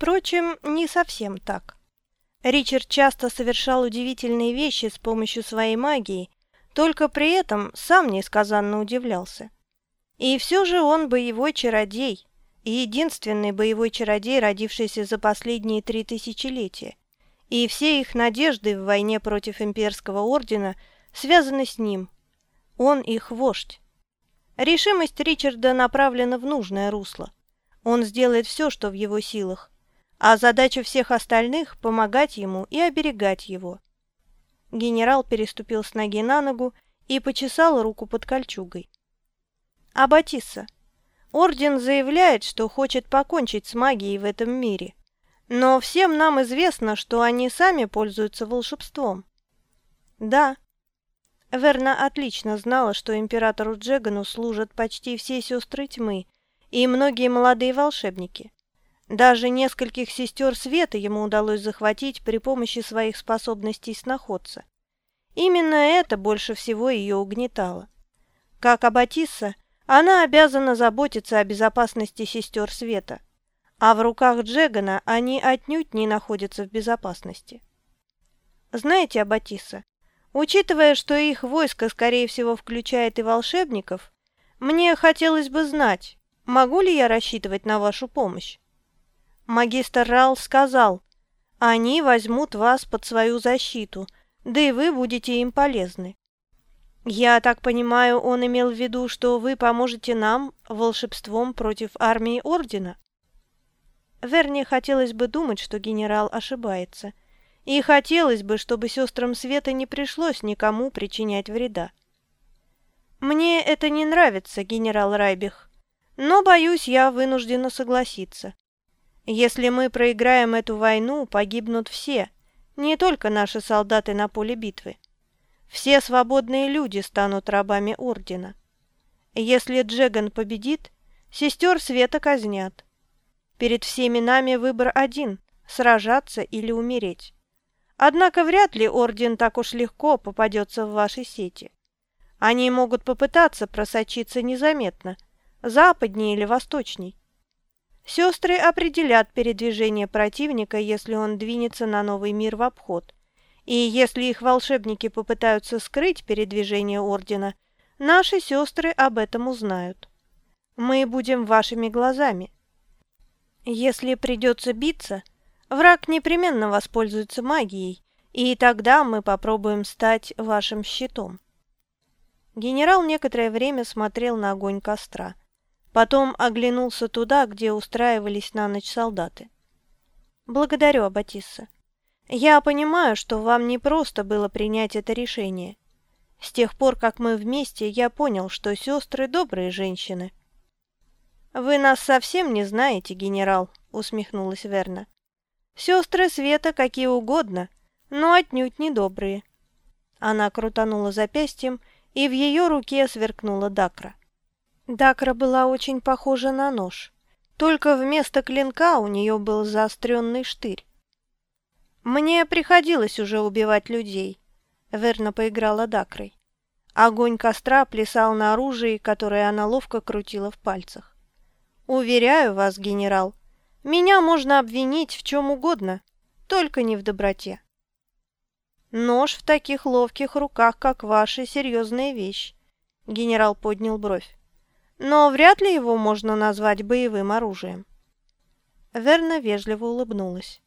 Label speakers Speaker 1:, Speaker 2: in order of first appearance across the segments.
Speaker 1: Впрочем, не совсем так. Ричард часто совершал удивительные вещи с помощью своей магии, только при этом сам несказанно удивлялся. И все же он боевой чародей, и единственный боевой чародей, родившийся за последние три тысячелетия. И все их надежды в войне против имперского ордена связаны с ним. Он их вождь. Решимость Ричарда направлена в нужное русло. Он сделает все, что в его силах, а задача всех остальных – помогать ему и оберегать его. Генерал переступил с ноги на ногу и почесал руку под кольчугой. «Аббатисса, Орден заявляет, что хочет покончить с магией в этом мире, но всем нам известно, что они сами пользуются волшебством». «Да». Верна отлично знала, что императору Джегану служат почти все сестры тьмы и многие молодые волшебники. Даже нескольких сестер света ему удалось захватить при помощи своих способностей сноходца. Именно это больше всего ее угнетало. Как Аббатисса, она обязана заботиться о безопасности сестер света, а в руках Джегана они отнюдь не находятся в безопасности. Знаете, Аббатисса, учитывая, что их войско, скорее всего, включает и волшебников, мне хотелось бы знать, могу ли я рассчитывать на вашу помощь? Магистр Рал сказал, они возьмут вас под свою защиту, да и вы будете им полезны. Я так понимаю, он имел в виду, что вы поможете нам волшебством против армии Ордена? Верне хотелось бы думать, что генерал ошибается. И хотелось бы, чтобы сестрам Света не пришлось никому причинять вреда. Мне это не нравится, генерал Райбих, но, боюсь, я вынуждена согласиться. Если мы проиграем эту войну, погибнут все, не только наши солдаты на поле битвы. Все свободные люди станут рабами Ордена. Если Джеган победит, сестер Света казнят. Перед всеми нами выбор один – сражаться или умереть. Однако вряд ли Орден так уж легко попадется в ваши сети. Они могут попытаться просочиться незаметно, западнее или восточней. Сестры определят передвижение противника, если он двинется на новый мир в обход. И если их волшебники попытаются скрыть передвижение Ордена, наши сестры об этом узнают. Мы будем вашими глазами. Если придется биться, враг непременно воспользуется магией, и тогда мы попробуем стать вашим щитом. Генерал некоторое время смотрел на огонь костра. Потом оглянулся туда, где устраивались на ночь солдаты. «Благодарю, Аббатисса. Я понимаю, что вам не просто было принять это решение. С тех пор, как мы вместе, я понял, что сестры добрые женщины». «Вы нас совсем не знаете, генерал», — усмехнулась Верна. «Сестры Света какие угодно, но отнюдь не добрые». Она крутанула запястьем, и в ее руке сверкнула дакра. Дакра была очень похожа на нож, только вместо клинка у нее был заостренный штырь. «Мне приходилось уже убивать людей», — Верна поиграла Дакрой. Огонь костра плясал на оружии, которое она ловко крутила в пальцах. «Уверяю вас, генерал, меня можно обвинить в чем угодно, только не в доброте». «Нож в таких ловких руках, как ваши, серьезная вещь», — генерал поднял бровь но вряд ли его можно назвать боевым оружием. Верна вежливо улыбнулась.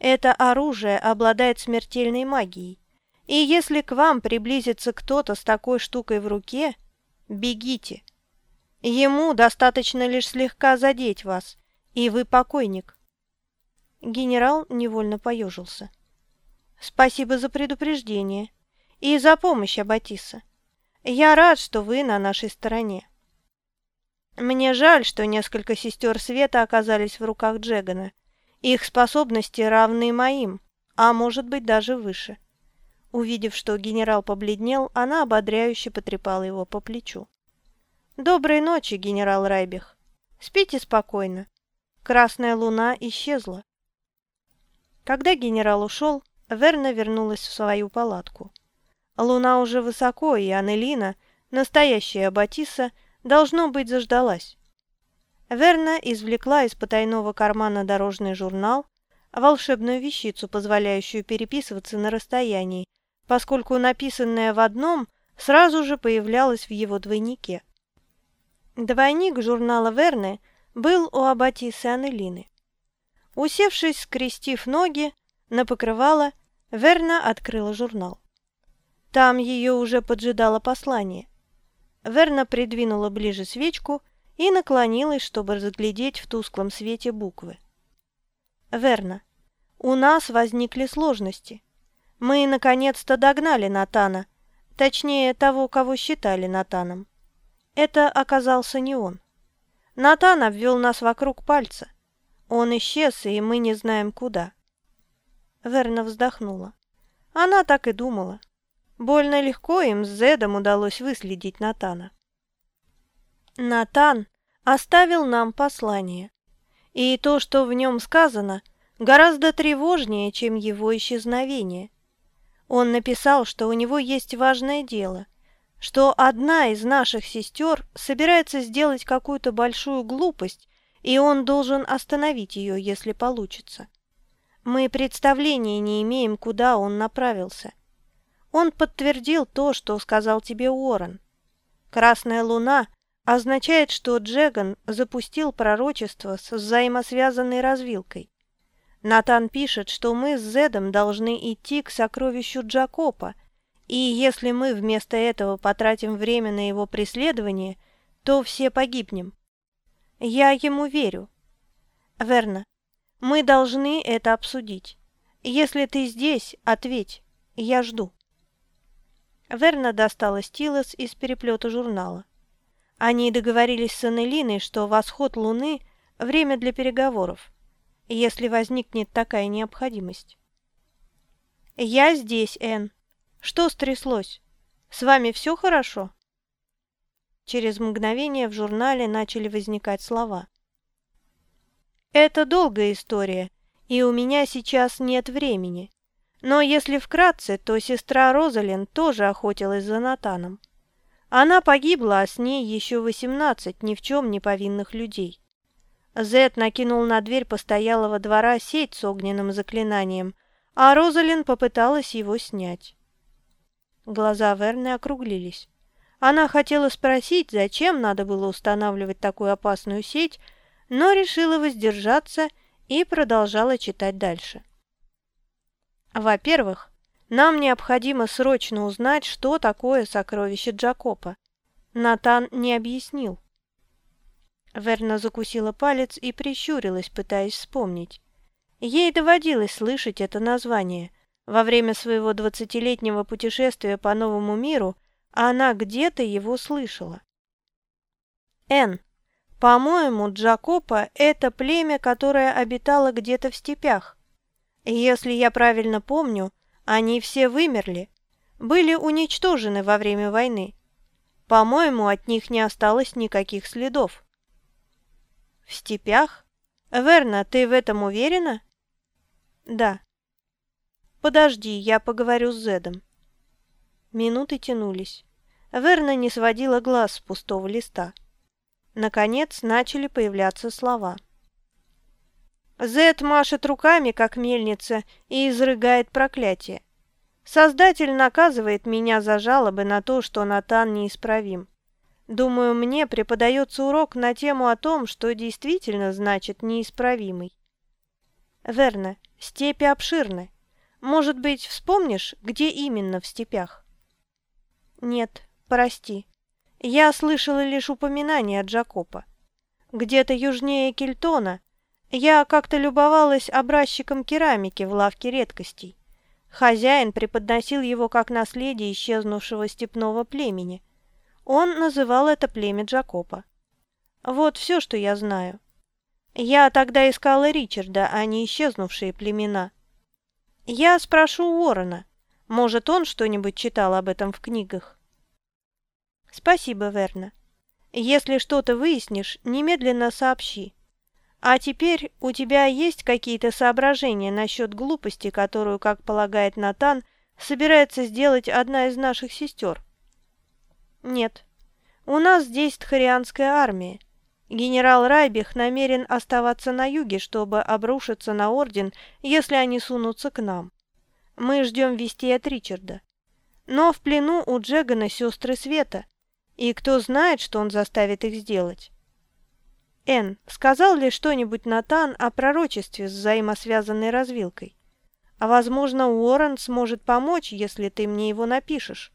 Speaker 1: Это оружие обладает смертельной магией, и если к вам приблизится кто-то с такой штукой в руке, бегите. Ему достаточно лишь слегка задеть вас, и вы покойник. Генерал невольно поежился. Спасибо за предупреждение и за помощь, Аббатиса. Я рад, что вы на нашей стороне. Мне жаль, что несколько сестер света оказались в руках Джегана. Их способности равны моим, а может быть даже выше. Увидев, что генерал побледнел, она ободряюще потрепала его по плечу. «Доброй ночи, генерал Райбих. Спите спокойно. Красная луна исчезла». Когда генерал ушел, Верна вернулась в свою палатку. Луна уже высоко, и Анелина, настоящая Батиса, Должно быть, заждалась. Верна извлекла из потайного кармана дорожный журнал, волшебную вещицу, позволяющую переписываться на расстоянии, поскольку написанное в одном сразу же появлялось в его двойнике. Двойник журнала Верны был у аббатисы Аннелины. Усевшись, скрестив ноги, на покрывало, Верна открыла журнал. Там ее уже поджидало послание. Верна придвинула ближе свечку и наклонилась, чтобы разглядеть в тусклом свете буквы. «Верна, у нас возникли сложности. Мы наконец-то догнали Натана, точнее того, кого считали Натаном. Это оказался не он. Натан обвел нас вокруг пальца. Он исчез, и мы не знаем куда. Верна вздохнула. Она так и думала. Больно легко им с Зедом удалось выследить Натана. Натан оставил нам послание. И то, что в нем сказано, гораздо тревожнее, чем его исчезновение. Он написал, что у него есть важное дело, что одна из наших сестер собирается сделать какую-то большую глупость, и он должен остановить ее, если получится. Мы представления не имеем, куда он направился. Он подтвердил то, что сказал тебе Уоррен. Красная луна означает, что Джеган запустил пророчество с взаимосвязанной развилкой. Натан пишет, что мы с Зедом должны идти к сокровищу Джакопа, и если мы вместо этого потратим время на его преследование, то все погибнем. Я ему верю. Верно. Мы должны это обсудить. Если ты здесь, ответь. Я жду. Верна достала стилус из переплета журнала. Они договорились с Аннелиной, что восход Луны – время для переговоров если возникнет такая необходимость. «Я здесь, Энн. Что стряслось? С вами все хорошо?» Через мгновение в журнале начали возникать слова. «Это долгая история, и у меня сейчас нет времени. Но если вкратце, то сестра Розалин тоже охотилась за Натаном. Она погибла, а с ней еще восемнадцать ни в чем не повинных людей. Зет накинул на дверь постоялого двора сеть с огненным заклинанием, а Розалин попыталась его снять. Глаза Верны округлились. Она хотела спросить, зачем надо было устанавливать такую опасную сеть, но решила воздержаться и продолжала читать дальше. Во-первых, нам необходимо срочно узнать, что такое сокровище Джакопа. Натан не объяснил. Верна закусила палец и прищурилась, пытаясь вспомнить. Ей доводилось слышать это название. Во время своего двадцатилетнего путешествия по новому миру она где-то его слышала. Н. По-моему, Джакопа – это племя, которое обитало где-то в степях. Если я правильно помню, они все вымерли, были уничтожены во время войны. По-моему, от них не осталось никаких следов. В степях? Верна, ты в этом уверена? Да. Подожди, я поговорю с Зедом. Минуты тянулись. Верна не сводила глаз с пустого листа. Наконец начали появляться слова. Зед машет руками, как мельница, и изрыгает проклятие. Создатель наказывает меня за жалобы на то, что Натан неисправим. Думаю, мне преподается урок на тему о том, что действительно значит неисправимый. Верно, степи обширны. Может быть, вспомнишь, где именно в степях? Нет, прости. Я слышала лишь упоминание от Джакопа. Где-то южнее Кельтона я как-то любовалась образчиком керамики в лавке редкостей. Хозяин преподносил его как наследие исчезнувшего степного племени. Он называл это племя Джакопа. Вот все, что я знаю. Я тогда искала Ричарда, а не исчезнувшие племена. Я спрошу Уоррена. Может, он что-нибудь читал об этом в книгах? Спасибо, Верна. Если что-то выяснишь, немедленно сообщи. А теперь у тебя есть какие-то соображения насчет глупости, которую, как полагает Натан, собирается сделать одна из наших сестер? Нет. У нас здесь тхарианская армия. Генерал Райбих намерен оставаться на юге, чтобы обрушиться на Орден, если они сунутся к нам. Мы ждем вести от Ричарда. Но в плену у Джегана сестры Света, и кто знает, что он заставит их сделать. Эн, сказал ли что-нибудь Натан о пророчестве с взаимосвязанной развилкой? А возможно, Уоррен сможет помочь, если ты мне его напишешь.